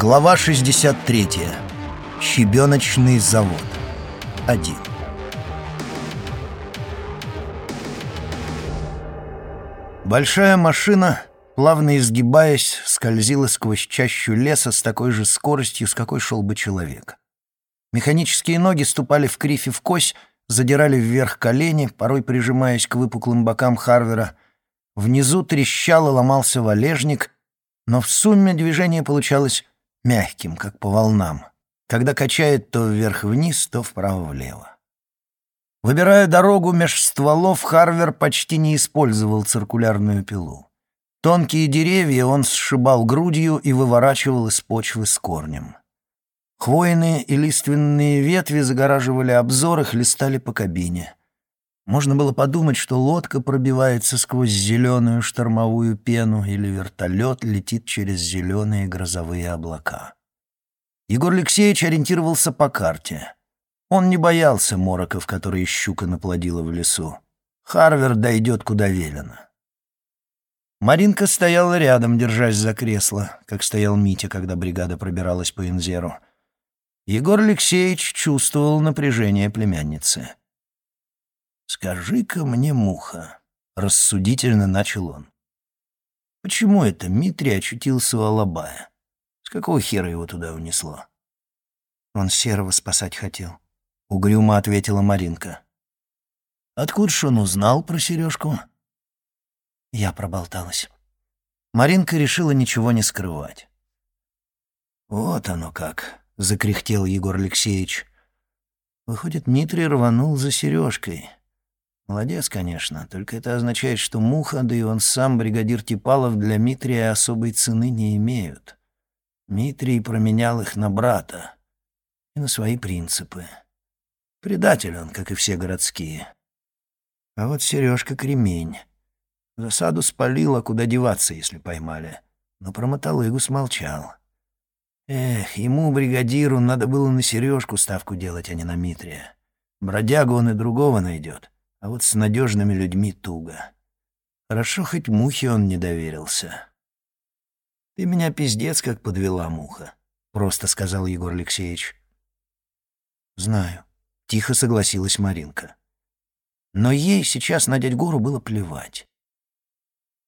Глава 63. Щебеночный завод. 1. Большая машина, плавно изгибаясь, скользила сквозь чащу леса с такой же скоростью, с какой шел бы человек. Механические ноги ступали в кривь и в кось, задирали вверх колени, порой прижимаясь к выпуклым бокам Харвера. Внизу трещал и ломался валежник, но в сумме движение получалось мягким, как по волнам, когда качает то вверх-вниз, то вправо-влево. Выбирая дорогу меж стволов, Харвер почти не использовал циркулярную пилу. Тонкие деревья он сшибал грудью и выворачивал из почвы с корнем. Хвойные и лиственные ветви загораживали обзор и хлестали по кабине. Можно было подумать, что лодка пробивается сквозь зеленую штормовую пену или вертолет летит через зеленые грозовые облака. Егор Алексеевич ориентировался по карте. Он не боялся мороков, которые щука наплодила в лесу. Харвер дойдет, куда велено. Маринка стояла рядом, держась за кресло, как стоял Митя, когда бригада пробиралась по Инзеру. Егор Алексеевич чувствовал напряжение племянницы. «Скажи-ка мне, муха», — рассудительно начал он. «Почему это Митрий очутился у Алабая? С какого хера его туда унесло?» «Он Серого спасать хотел», — угрюмо ответила Маринка. «Откуда ж он узнал про сережку?» Я проболталась. Маринка решила ничего не скрывать. «Вот оно как», — закряхтел Егор Алексеевич. «Выходит, Митрий рванул за сережкой. Молодец, конечно, только это означает, что Муха, да и он сам, бригадир Типалов, для Митрия особой цены не имеют. Митрий променял их на брата и на свои принципы. Предатель он, как и все городские. А вот Сережка кремень. Засаду спалил, а куда деваться, если поймали. Но про мотолыгу смолчал. Эх, ему, бригадиру, надо было на Сережку ставку делать, а не на Митрия. Бродягу он и другого найдет. А вот с надежными людьми туго. Хорошо, хоть мухе он не доверился. «Ты меня пиздец как подвела, муха», — просто сказал Егор Алексеевич. «Знаю», — тихо согласилась Маринка. Но ей сейчас на дядь Гору было плевать.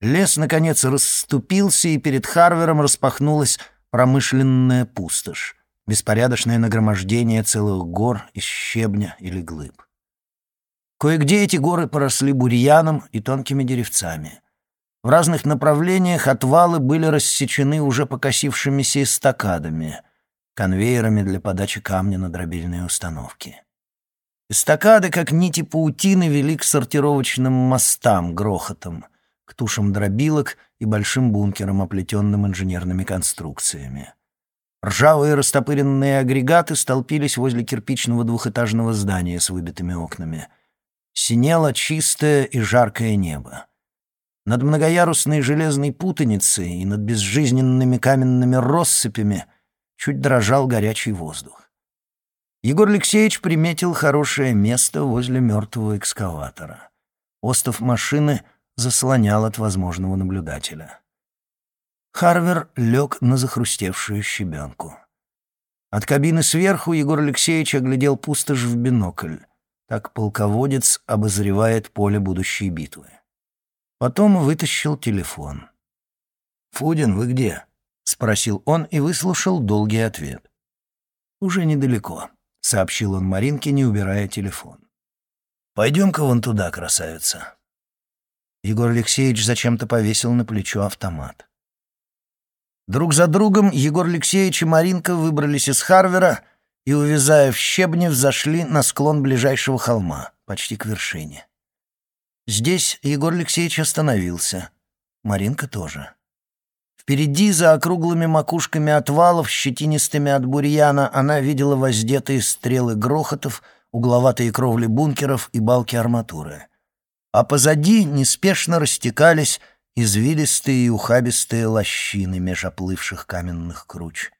Лес, наконец, расступился, и перед Харвером распахнулась промышленная пустошь, беспорядочное нагромождение целых гор из щебня или глыб. Кое-где эти горы поросли бурьяном и тонкими деревцами. В разных направлениях отвалы были рассечены уже покосившимися эстакадами, конвейерами для подачи камня на дробильные установки. Эстакады, как нити паутины, вели к сортировочным мостам грохотом, к тушам дробилок и большим бункерам, оплетенным инженерными конструкциями. Ржавые растопыренные агрегаты столпились возле кирпичного двухэтажного здания с выбитыми окнами — синело чистое и жаркое небо. Над многоярусной железной путаницей и над безжизненными каменными россыпями чуть дрожал горячий воздух. Егор Алексеевич приметил хорошее место возле мертвого экскаватора. Остов машины заслонял от возможного наблюдателя. Харвер лег на захрустевшую щебенку. От кабины сверху Егор Алексеевич оглядел пустошь в бинокль. Так полководец обозревает поле будущей битвы. Потом вытащил телефон. «Фудин, вы где?» — спросил он и выслушал долгий ответ. «Уже недалеко», — сообщил он Маринке, не убирая телефон. «Пойдем-ка вон туда, красавица». Егор Алексеевич зачем-то повесил на плечо автомат. Друг за другом Егор Алексеевич и Маринка выбрались из Харвера и, увязая в щебне, взошли на склон ближайшего холма, почти к вершине. Здесь Егор Алексеевич остановился. Маринка тоже. Впереди, за округлыми макушками отвалов, щетинистыми от бурьяна, она видела воздетые стрелы грохотов, угловатые кровли бункеров и балки арматуры. А позади неспешно растекались извилистые и ухабистые лощины меж оплывших каменных круч.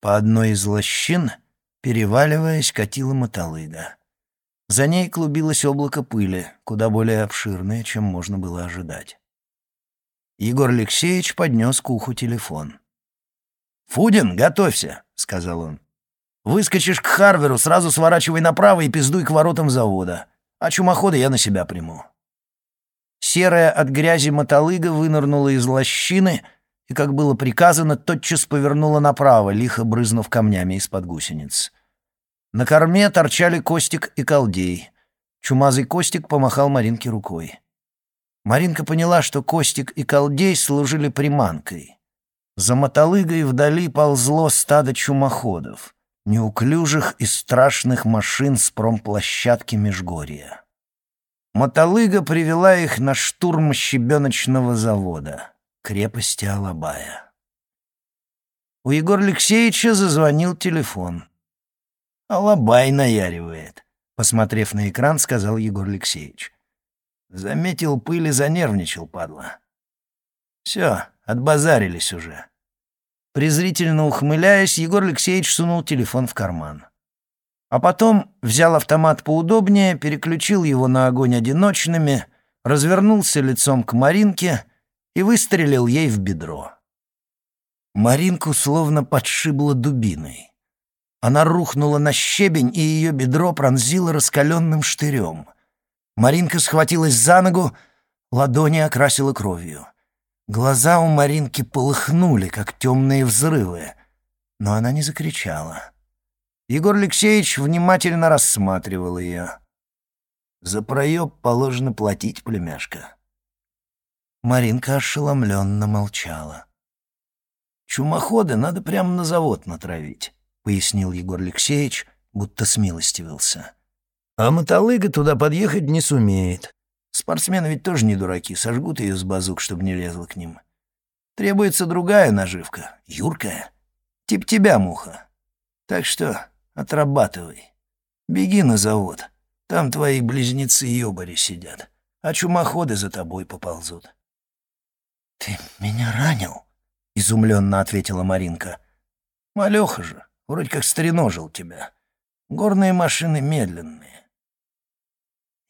По одной из лощин — Переваливаясь, катила мотолыга. За ней клубилось облако пыли, куда более обширное, чем можно было ожидать. Егор Алексеевич поднес к уху телефон. «Фудин, готовься», — сказал он. «Выскочишь к Харверу, сразу сворачивай направо и пиздуй к воротам завода. А чумохода я на себя приму». Серая от грязи мотолыга вынырнула из лощины и, как было приказано, тотчас повернула направо, лихо брызнув камнями из-под гусениц. На корме торчали Костик и Колдей. Чумазый Костик помахал Маринке рукой. Маринка поняла, что Костик и Колдей служили приманкой. За мотолыгой вдали ползло стадо чумоходов, неуклюжих и страшных машин с промплощадки Межгорья. Мотолыга привела их на штурм щебеночного завода, крепости Алабая. У Егора Алексеевича зазвонил телефон. «Алабай наяривает», — посмотрев на экран, сказал Егор Алексеевич. Заметил пыль и занервничал, падла. «Все, отбазарились уже». Презрительно ухмыляясь, Егор Алексеевич сунул телефон в карман. А потом взял автомат поудобнее, переключил его на огонь одиночными, развернулся лицом к Маринке и выстрелил ей в бедро. Маринку словно подшибло дубиной. Она рухнула на щебень, и ее бедро пронзило раскаленным штырем. Маринка схватилась за ногу, ладони окрасила кровью. Глаза у Маринки полыхнули, как темные взрывы, но она не закричала. Егор Алексеевич внимательно рассматривал ее. «За проеб положено платить, племяшка». Маринка ошеломленно молчала. «Чумоходы надо прямо на завод натравить», — пояснил Егор Алексеевич, будто смилостивился. «А мотолыга туда подъехать не сумеет. Спортсмены ведь тоже не дураки, сожгут ее с базук, чтобы не лезла к ним. Требуется другая наживка, юркая, тип тебя, муха. Так что Отрабатывай. Беги на завод. Там твои близнецы-ёбари сидят, а чумоходы за тобой поползут». «Ты меня ранил?» — изумленно ответила Маринка. «Малёха же, вроде как стреножил тебя. Горные машины медленные».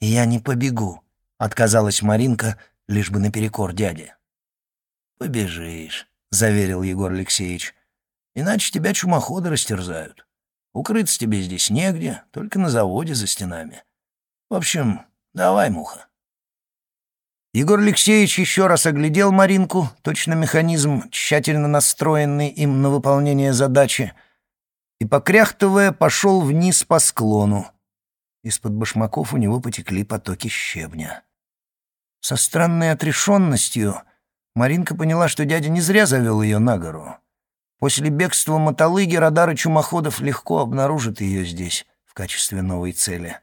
«Я не побегу», — отказалась Маринка, лишь бы наперекор дяде. «Побежишь», — заверил Егор Алексеевич. «Иначе тебя чумоходы растерзают. Укрыться тебе здесь негде, только на заводе за стенами. В общем, давай, муха». Егор Алексеевич еще раз оглядел Маринку, точно механизм, тщательно настроенный им на выполнение задачи, и, покряхтывая, пошел вниз по склону. Из-под башмаков у него потекли потоки щебня. Со странной отрешенностью Маринка поняла, что дядя не зря завел ее на гору. После бегства мотолыги радары чумоходов легко обнаружат ее здесь в качестве новой цели.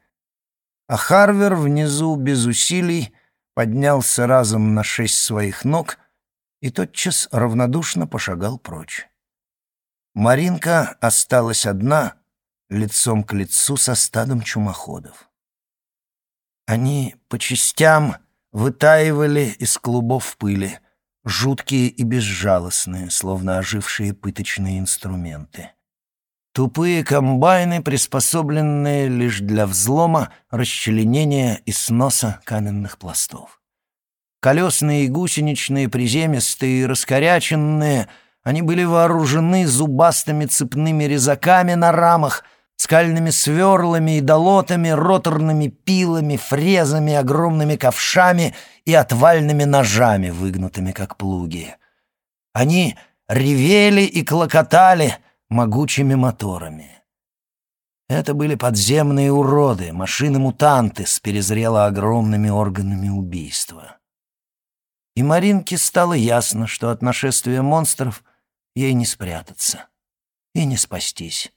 А Харвер внизу без усилий поднялся разом на шесть своих ног и тотчас равнодушно пошагал прочь. Маринка осталась одна, лицом к лицу со стадом чумоходов. Они по частям вытаивали из клубов пыли — жуткие и безжалостные, словно ожившие пыточные инструменты. Тупые комбайны, приспособленные лишь для взлома, расчленения и сноса каменных пластов. Колесные и гусеничные, приземистые и раскоряченные, они были вооружены зубастыми цепными резаками на рамах — скальными сверлами и долотами, роторными пилами, фрезами, огромными ковшами и отвальными ножами, выгнутыми как плуги. Они ревели и клокотали могучими моторами. Это были подземные уроды, машины-мутанты с перезрело огромными органами убийства. И Маринке стало ясно, что от нашествия монстров ей не спрятаться и не спастись.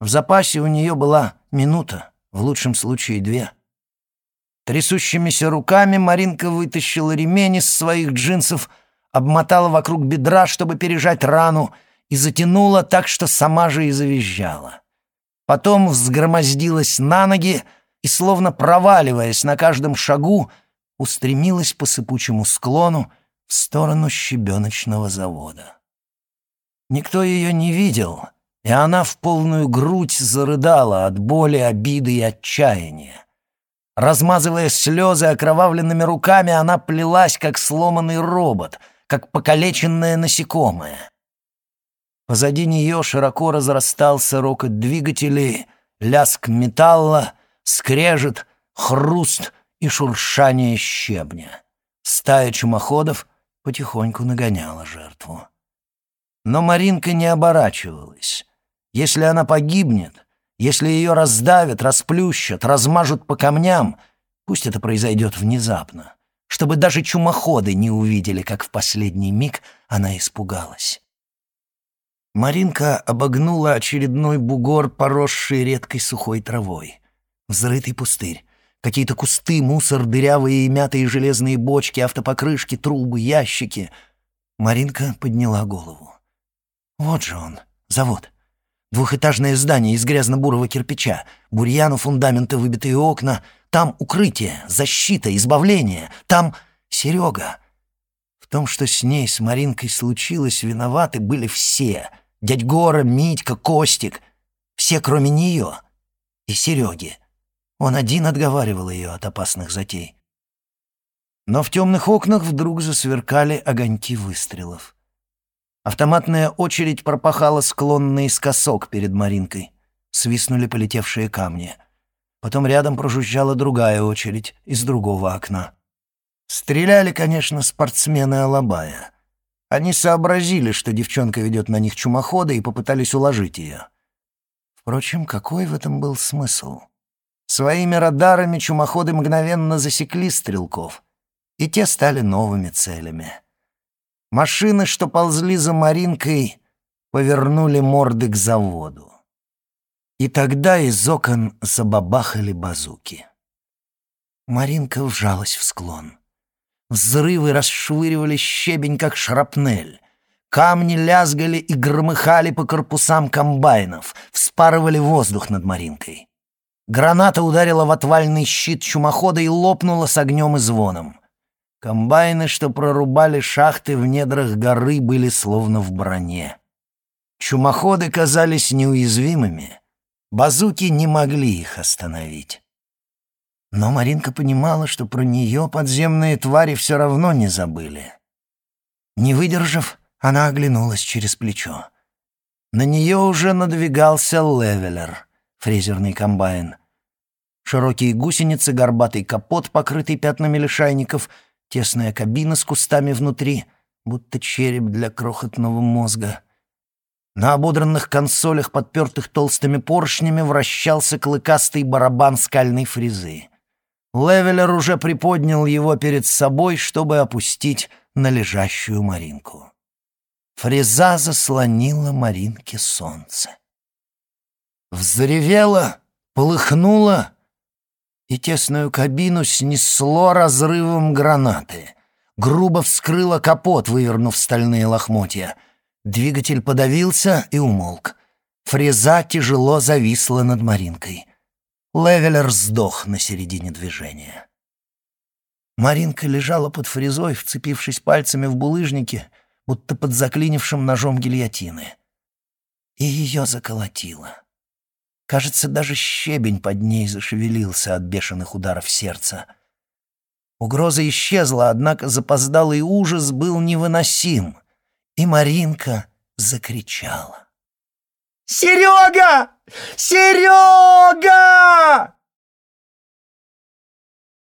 В запасе у нее была минута, в лучшем случае две. Трясущимися руками Маринка вытащила ремень из своих джинсов, обмотала вокруг бедра, чтобы пережать рану, и затянула так, что сама же и завизжала. Потом взгромоздилась на ноги и, словно проваливаясь на каждом шагу, устремилась по сыпучему склону в сторону щебеночного завода. Никто ее не видел — и она в полную грудь зарыдала от боли, обиды и отчаяния. Размазывая слезы окровавленными руками, она плелась, как сломанный робот, как покалеченное насекомое. Позади нее широко разрастался рокот двигателей, лязг металла, скрежет, хруст и шуршание щебня. Стая чумоходов потихоньку нагоняла жертву. Но Маринка не оборачивалась. Если она погибнет, если ее раздавят, расплющат, размажут по камням, пусть это произойдет внезапно, чтобы даже чумоходы не увидели, как в последний миг она испугалась. Маринка обогнула очередной бугор, поросший редкой сухой травой. Взрытый пустырь. Какие-то кусты, мусор, дырявые и мятые железные бочки, автопокрышки, трубы, ящики. Маринка подняла голову. Вот же он, завод. Двухэтажное здание из грязно-бурого кирпича, бурьяну, фундаменты, выбитые окна. Там укрытие, защита, избавление. Там Серега. В том, что с ней, с Маринкой случилось, виноваты были все. Дядь Гора, Митька, Костик. Все, кроме нее. И Сереги. Он один отговаривал ее от опасных затей. Но в темных окнах вдруг засверкали огоньки выстрелов. Автоматная очередь пропахала склон наискосок перед Маринкой. Свистнули полетевшие камни. Потом рядом прожужжала другая очередь из другого окна. Стреляли, конечно, спортсмены Алабая. Они сообразили, что девчонка ведет на них чумохода, и попытались уложить ее. Впрочем, какой в этом был смысл? Своими радарами чумоходы мгновенно засекли стрелков, и те стали новыми целями. Машины, что ползли за Маринкой, повернули морды к заводу. И тогда из окон забабахали базуки. Маринка вжалась в склон. Взрывы расшвыривали щебень, как шрапнель. Камни лязгали и громыхали по корпусам комбайнов, вспарывали воздух над Маринкой. Граната ударила в отвальный щит чумохода и лопнула с огнем и звоном. Комбайны, что прорубали шахты в недрах горы, были словно в броне. Чумоходы казались неуязвимыми. Базуки не могли их остановить. Но Маринка понимала, что про нее подземные твари все равно не забыли. Не выдержав, она оглянулась через плечо. На нее уже надвигался левелер, фрезерный комбайн. Широкие гусеницы, горбатый капот, покрытый пятнами лишайников — Тесная кабина с кустами внутри, будто череп для крохотного мозга. На ободранных консолях, подпертых толстыми поршнями, вращался клыкастый барабан скальной фрезы. Левелер уже приподнял его перед собой, чтобы опустить на лежащую Маринку. Фреза заслонила Маринке солнце. Взревела, полыхнула и тесную кабину снесло разрывом гранаты. Грубо вскрыло капот, вывернув стальные лохмотья. Двигатель подавился и умолк. Фреза тяжело зависла над Маринкой. Левелер сдох на середине движения. Маринка лежала под фрезой, вцепившись пальцами в булыжники, будто под заклинившим ножом гильотины. И ее заколотило. Кажется, даже щебень под ней зашевелился от бешеных ударов сердца. Угроза исчезла, однако запоздалый ужас был невыносим, и Маринка закричала. «Серега! Серега!»